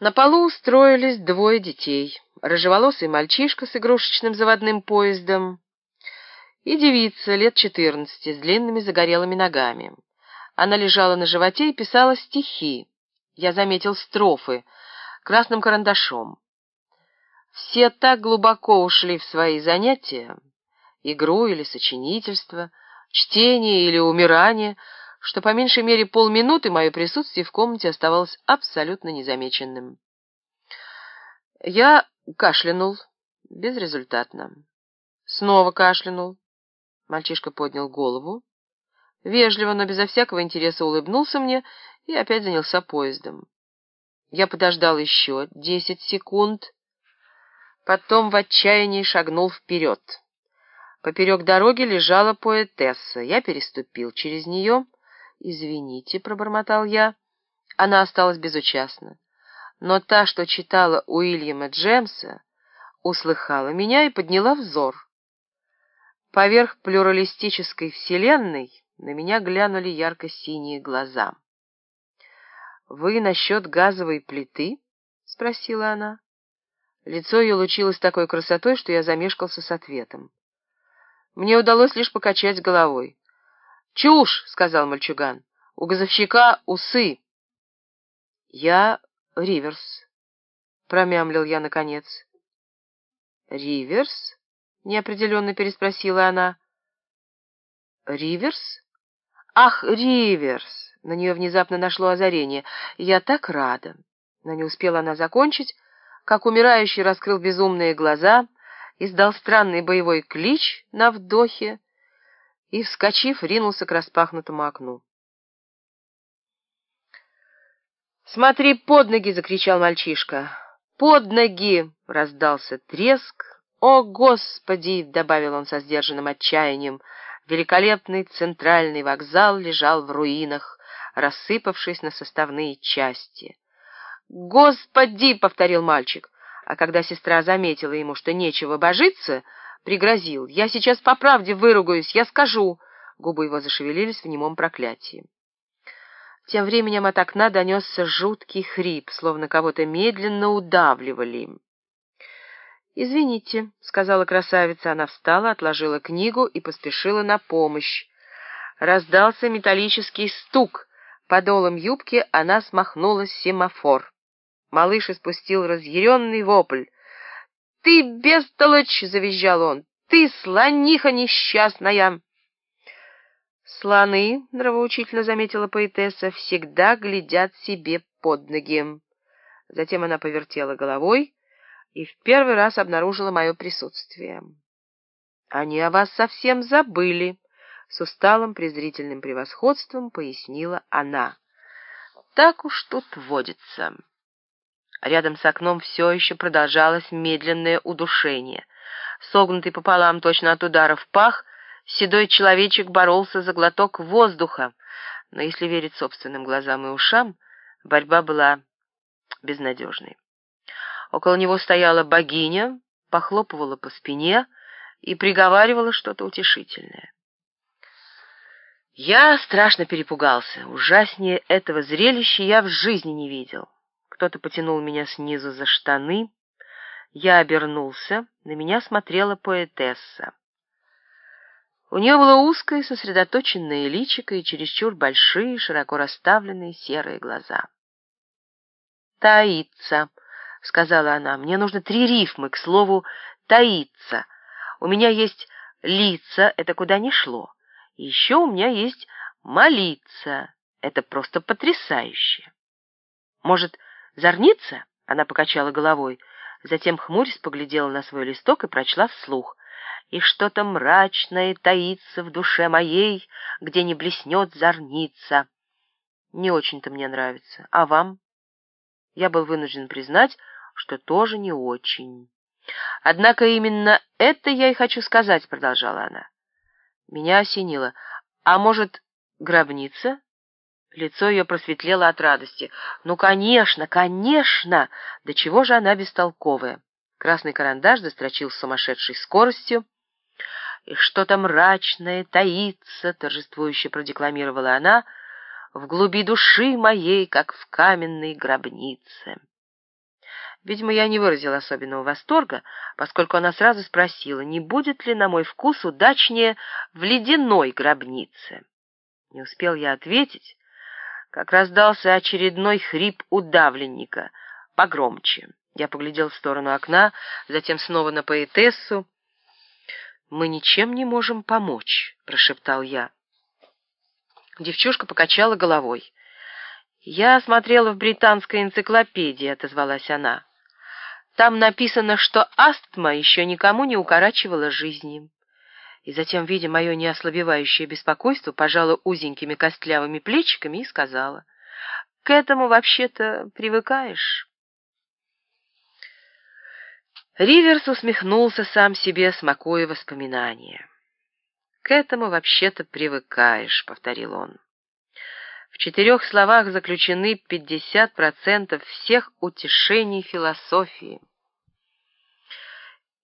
На полу устроились двое детей. Рыжеволосый мальчишка с игрушечным заводным поездом и девица лет четырнадцати с длинными загорелыми ногами. Она лежала на животе и писала стихи. Я заметил строфы красным карандашом. Все так глубоко ушли в свои занятия, игру или сочинительство, чтение или умирание, что по меньшей мере полминуты мое присутствие в комнате оставалось абсолютно незамеченным. Я кашлянул безрезультатно. Снова кашлянул. Мальчишка поднял голову, вежливо, но безо всякого интереса улыбнулся мне и опять занялся поездом. Я подождал еще десять секунд, потом в отчаянии шагнул вперед. Поперек дороги лежала поэтесса. Я переступил через нее «Извините», — пробормотал я. Она осталась безучастна. Но та, что читала Уильяма Джемса, услыхала меня и подняла взор. Поверх плюралистической вселенной на меня глянули ярко-синие глаза. «Вы насчет газовой плиты?» — спросила она. Лицо ее лучилось такой красотой, что я замешкался с ответом. Мне удалось лишь покачать головой. «Чушь!» — сказал мальчуган. «У газовщика усы». «Я Риверс», — промямлил я наконец. «Риверс?» — неопределенно переспросила она. «Риверс? Ах, Риверс!» На нее внезапно нашло озарение. «Я так рада!» Но не успела она закончить, как умирающий раскрыл безумные глаза, издал странный боевой клич на вдохе, и, вскочив, ринулся к распахнутому окну. «Смотри под ноги!» — закричал мальчишка. «Под ноги!» — раздался треск. «О, Господи!» — добавил он со сдержанным отчаянием. Великолепный центральный вокзал лежал в руинах, рассыпавшись на составные части. «Господи!» — повторил мальчик. А когда сестра заметила ему, что нечего божиться, пригрозил. «Я сейчас по правде выругаюсь, я скажу!» Губы его зашевелились в немом проклятии. Тем временем от окна донесся жуткий хрип, словно кого-то медленно удавливали. «Извините», — сказала красавица. Она встала, отложила книгу и поспешила на помощь. Раздался металлический стук. Подолом юбки она смахнула семафор. Малыш испустил разъяренный вопль. «Ты бестолочь!» — завизжал он. «Ты слониха несчастная!» «Слоны», — нравоучительно заметила поэтесса, — «всегда глядят себе под ноги». Затем она повертела головой и в первый раз обнаружила мое присутствие. «Они о вас совсем забыли», — с усталым презрительным превосходством пояснила она. «Так уж тут водится». Рядом с окном все еще продолжалось медленное удушение. Согнутый пополам точно от удара в пах, седой человечек боролся за глоток воздуха, но если верить собственным глазам и ушам, борьба была безнадежной. Около него стояла богиня, похлопывала по спине и приговаривала что-то утешительное. Я страшно перепугался. Ужаснее этого зрелища я в жизни не видел. Кто-то потянул меня снизу за штаны. Я обернулся. На меня смотрела поэтесса. У нее было узкое, сосредоточенное личико и чересчур большие, широко расставленные серые глаза. «Таится», — сказала она. «Мне нужно три рифмы, к слову, таится. У меня есть лица, это куда ни шло. Еще у меня есть молиться. Это просто потрясающе. Может, «Зорница?» — она покачала головой. Затем, хмурясь, поглядела на свой листок и прочла вслух. «И что-то мрачное таится в душе моей, где не блеснет зорница». Не очень-то мне нравится. А вам? Я был вынужден признать, что тоже не очень. Однако именно это я и хочу сказать, продолжала она. Меня осенило. А может, гробница? Лицо ее просветлело от радости. «Ну, конечно, конечно! Да чего же она бестолковая?» Красный карандаш застрочил с сумасшедшей скоростью. «И что-то мрачное таится», — торжествующе продекламировала она, — «в глуби души моей, как в каменной гробнице». Видимо, я не выразил особенного восторга, поскольку она сразу спросила, не будет ли на мой вкус удачнее в ледяной гробнице. Не успел я ответить, как раздался очередной хрип удавленника, погромче. Я поглядел в сторону окна, затем снова на поэтессу. «Мы ничем не можем помочь», — прошептал я. Девчушка покачала головой. «Я смотрела в британской энциклопедии», — отозвалась она. «Там написано, что астма еще никому не укорачивала жизни». И затем, видя мое неослабевающее беспокойство, пожала узенькими костлявыми плечиками и сказала, «К этому вообще-то привыкаешь». Риверс усмехнулся сам себе, смакуя воспоминания. «К этому вообще-то привыкаешь», — повторил он. В четырех словах заключены 50% всех утешений философии.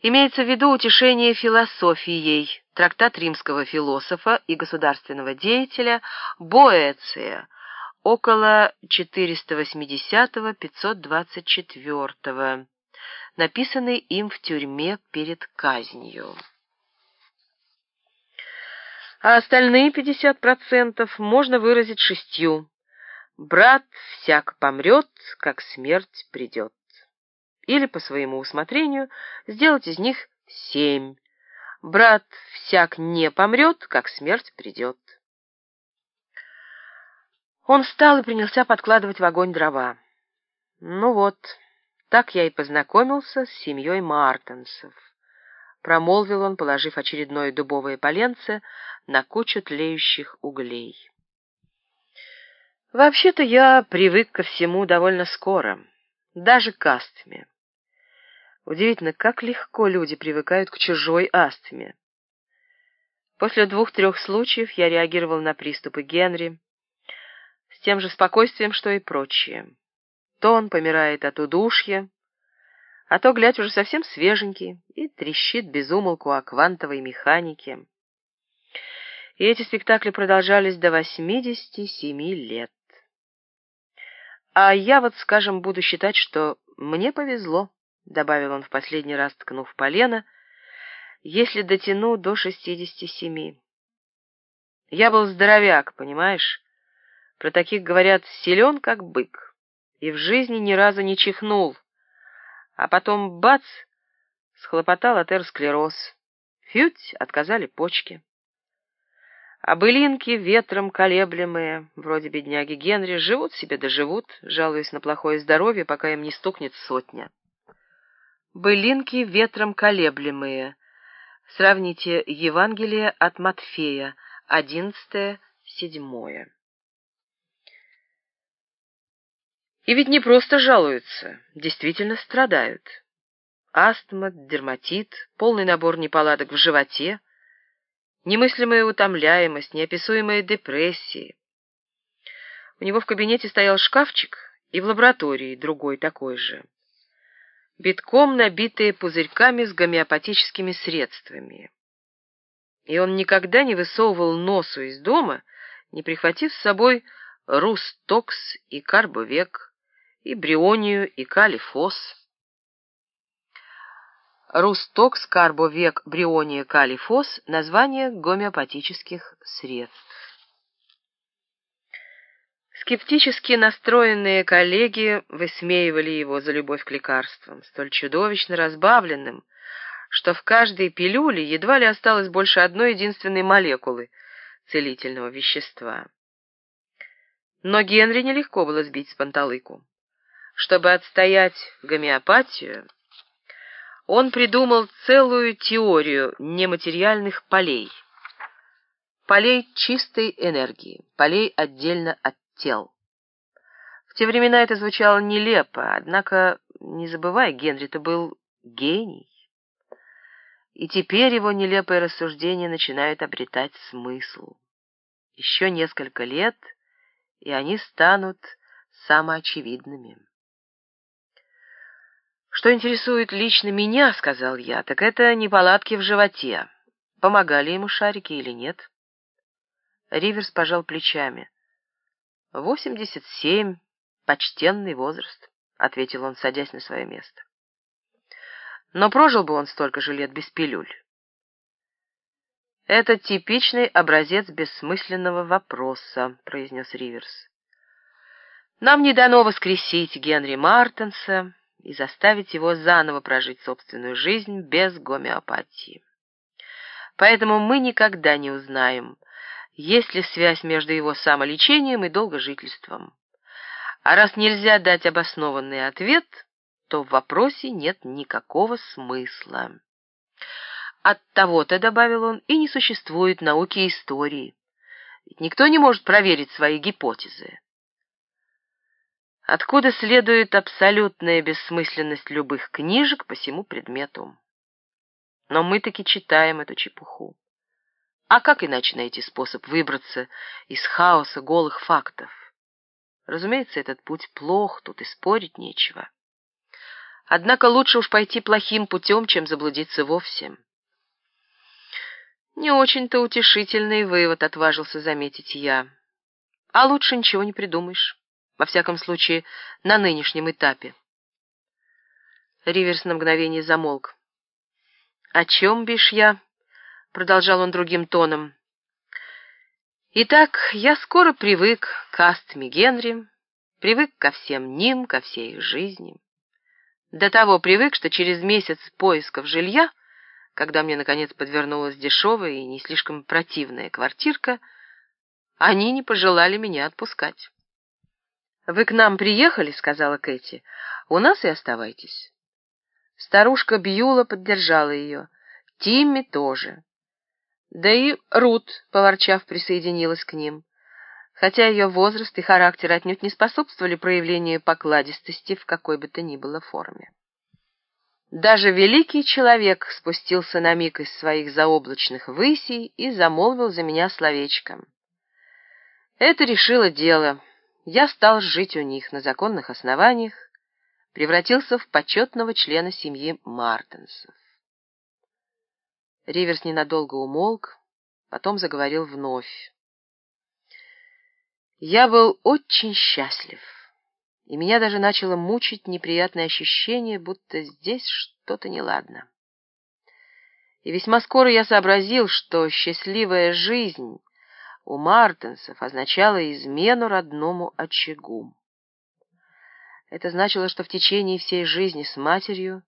Имеется в виду утешение философией, трактат римского философа и государственного деятеля Боэция, около 480-524 написанный им в тюрьме перед казнью. А остальные 50% можно выразить шестью. Брат всяк помрет, как смерть придет. Или, по своему усмотрению, сделать из них семь. Брат всяк не помрет, как смерть придет. Он встал и принялся подкладывать в огонь дрова. Ну вот, так я и познакомился с семьей Мартенсов. Промолвил он, положив очередное дубовое поленце на кучу тлеющих углей. Вообще-то я привык ко всему довольно скоро, даже к астме. Удивительно, как легко люди привыкают к чужой астме. После двух-трех случаев я реагировал на приступы Генри с тем же спокойствием, что и прочие. То он помирает от удушья, а то, глядь, уже совсем свеженький и трещит безумолку о квантовой механике. И эти спектакли продолжались до 87 лет. А я вот, скажем, буду считать, что мне повезло, — добавил он в последний раз, ткнув полено, — если дотяну до 67. Я был здоровяк, понимаешь? Про таких говорят «силен, как бык» и в жизни ни разу не чихнул. А потом бац, схлопотал атеросклероз. Фють, отказали почки. А былинки, ветром колеблемые, вроде бедняги Генри, живут себе да живут, жалуясь на плохое здоровье, пока им не стукнет сотня. Былинки, ветром колеблемые. Сравните Евангелие от Матфея, одиннадцатое, седьмое. И ведь не просто жалуются, действительно страдают. Астма, дерматит, полный набор неполадок в животе, немыслимая утомляемость, неописуемая депрессия. У него в кабинете стоял шкафчик, и в лаборатории другой такой же. Битком набитые пузырьками с гомеопатическими средствами. И он никогда не высовывал носу из дома, не прихватив с собой Рустокс и Карбовек, и брионию, и калифос. Рустокс, карбовек, бриония, калифос – название гомеопатических средств. Скептически настроенные коллеги высмеивали его за любовь к лекарствам, столь чудовищно разбавленным, что в каждой пилюле едва ли осталось больше одной единственной молекулы целительного вещества. Но Генри нелегко было сбить с панталыку. Чтобы отстоять гомеопатию, он придумал целую теорию нематериальных полей. Полей чистой энергии, полей отдельно от тел. В те времена это звучало нелепо, однако, не забывай, Генри-то был гений. И теперь его нелепые рассуждения начинают обретать смысл. Еще несколько лет, и они станут самоочевидными. «Что интересует лично меня, — сказал я, — так это неполадки в животе. Помогали ему шарики или нет?» Риверс пожал плечами. «Восемьдесят семь. Почтенный возраст. ответил он, садясь на свое место. Но прожил бы он столько же лет без пилюль. «Это типичный образец бессмысленного вопроса», — произнес Риверс. «Нам не дано воскресить Генри Мартенса и заставить его заново прожить собственную жизнь без гомеопатии. Поэтому мы никогда не узнаем, есть ли связь между его самолечением и долгожительством. А раз нельзя дать обоснованный ответ, то в вопросе нет никакого смысла. От того-то, добавил он, и не существует науки истории. Ведь никто не может проверить свои гипотезы. Откуда следует абсолютная бессмысленность любых книжек по всему предмету. Но мы таки читаем эту чепуху. А как иначе найти способ выбраться из хаоса голых фактов? Разумеется, этот путь плох, тут и спорить нечего. Однако лучше уж пойти плохим путем, чем заблудиться вовсе. Не очень-то утешительный вывод, отважился заметить я. А лучше ничего не придумаешь. Во всяком случае, на нынешнем этапе. Риверс на мгновение замолк. «О чем бишь я?» — продолжал он другим тоном. «Итак, я скоро привык к Астме Генри, привык ко всем ним, ко всей их жизни. До того привык, что через месяц поисков жилья когда мне, наконец, подвернулась дешевая и не слишком противная квартирка, они не пожелали меня отпускать. «Вы к нам приехали?» — сказала Кэти. «У нас и оставайтесь». Старушка Бьюла поддержала ее. Тимми тоже. Да и Рут, поворчав, присоединилась к ним. Хотя ее возраст и характер отнюдь не способствовали проявлению покладистости в какой бы то ни было форме. Даже великий человек спустился на миг из своих заоблачных высей и замолвил за меня словечком. Это решило дело. Я стал жить у них на законных основаниях, превратился в почетного члена семьи Мартенсов. Риверс ненадолго умолк, потом заговорил вновь. Я был очень счастлив и меня даже начало мучить неприятное ощущение, будто здесь что-то неладно. И весьма скоро я сообразил, что счастливая жизнь у Мартенсов означала измену родному очагу. Это значило, что в течение всей жизни с матерью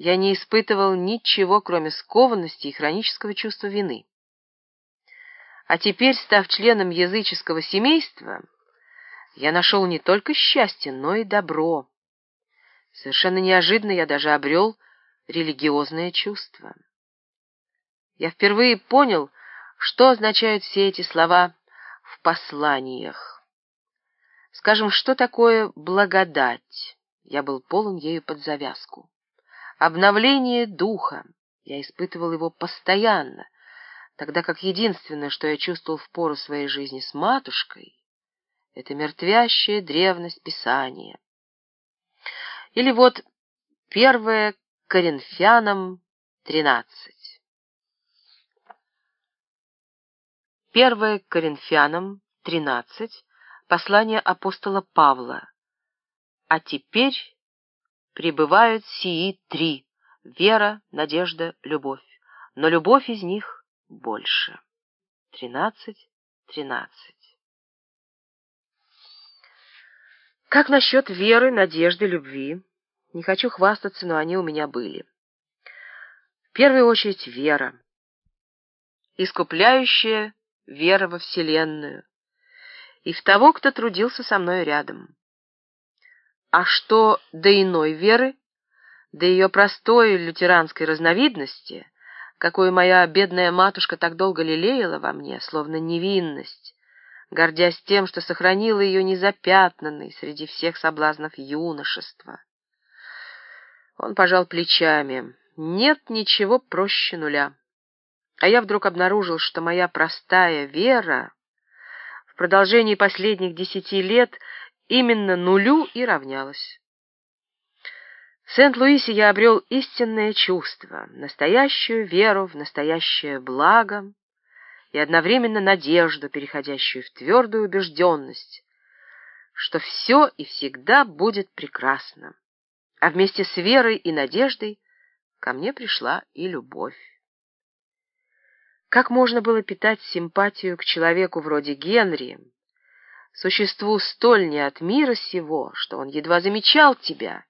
я не испытывал ничего, кроме скованности и хронического чувства вины. А теперь, став членом языческого семейства, я нашел не только счастье, но и добро. Совершенно неожиданно я даже обрел религиозное чувство. Я впервые понял, что означают все эти слова в посланиях. Скажем, что такое благодать? Я был полон ею под завязку. Обновление духа. Я испытывал его постоянно, тогда как единственное, что я чувствовал в пору своей жизни с матушкой, это мертвящая древность Писания. Или вот первое Коринфянам 13. Первое Коринфянам 13. Послание апостола Павла. А теперь пребывают сии три — вера, надежда, любовь. Но любовь из них больше. 13, 13. Как насчет веры, надежды, любви? Не хочу хвастаться, но они у меня были. В первую очередь вера. Искупляющая вера во Вселенную. И в того, кто трудился со мной рядом. А что до иной веры, до ее простой лютеранской разновидности, какую моя бедная матушка так долго лелеяла во мне, словно невинность, гордясь тем, что сохранила ее незапятнанной среди всех соблазнов юношества. Он пожал плечами. Нет ничего проще нуля. А я вдруг обнаружил, что моя простая вера в продолжении последних десяти лет именно нулю и равнялась. В Сент-Луисе я обрел истинное чувство, настоящую веру в настоящее благо, и одновременно надежду, переходящую в твердую убежденность, что все и всегда будет прекрасно. А вместе с верой и надеждой ко мне пришла и любовь. Как можно было питать симпатию к человеку вроде Генри, существу столь не от мира сего, что он едва замечал тебя,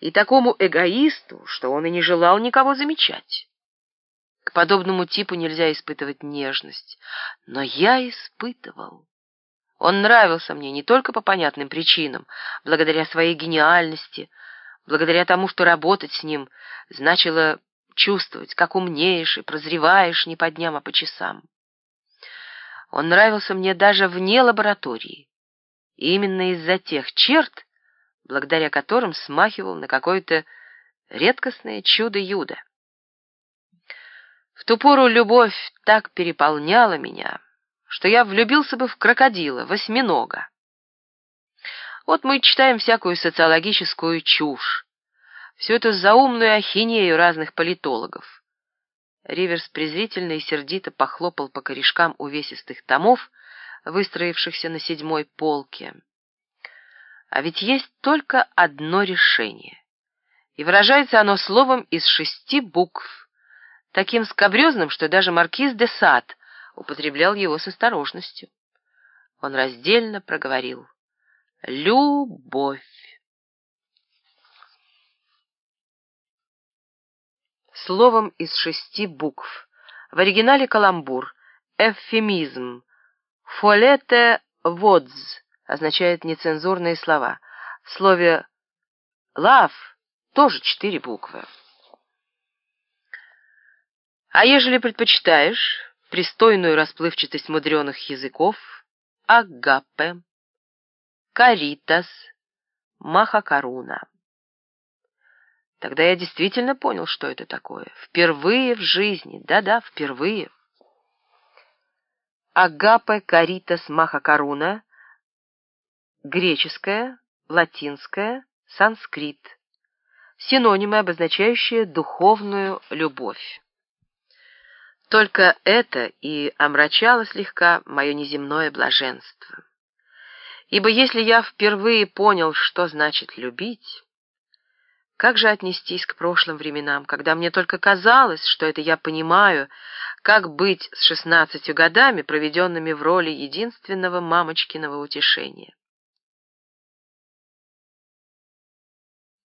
и такому эгоисту, что он и не желал никого замечать? К подобному типу нельзя испытывать нежность, но я испытывал. Он нравился мне не только по понятным причинам, благодаря своей гениальности, благодаря тому, что работать с ним значило чувствовать, как умнеешь и прозреваешь не по дням, а по часам. Он нравился мне даже вне лаборатории, и именно из-за тех черт, благодаря которым смахивал на какое-то редкостное чудо-юдо. В ту пору любовь так переполняла меня, что я влюбился бы в крокодила, восьминога. Вот мы читаем всякую социологическую чушь, всю эту заумную ахинею разных политологов. Риверс презрительно и сердито похлопал по корешкам увесистых томов, выстроившихся на седьмой полке. А ведь есть только одно решение, и выражается оно словом из шести букв, таким скобрезным, что даже маркиз де Сад употреблял его с осторожностью. Он раздельно проговорил «Любовь». Словом из шести букв. В оригинале каламбур, эвфемизм. «Фолете водз» означает нецензурные слова. В слове «love» тоже четыре буквы. А ежели предпочитаешь пристойную расплывчатость мудреных языков, агапе, каритас, махакаруна. Тогда я действительно понял, что это такое. Впервые в жизни, да-да, впервые. Агапе каритас махакаруна, греческое, латинское, санскрит. Синонимы, обозначающие духовную любовь. Только это и омрачало слегка мое неземное блаженство. Ибо если я впервые понял, что значит любить, как же отнестись к прошлым временам, когда мне только казалось, что это я понимаю, как быть с шестнадцатью годами, проведенными в роли единственного мамочкиного утешения?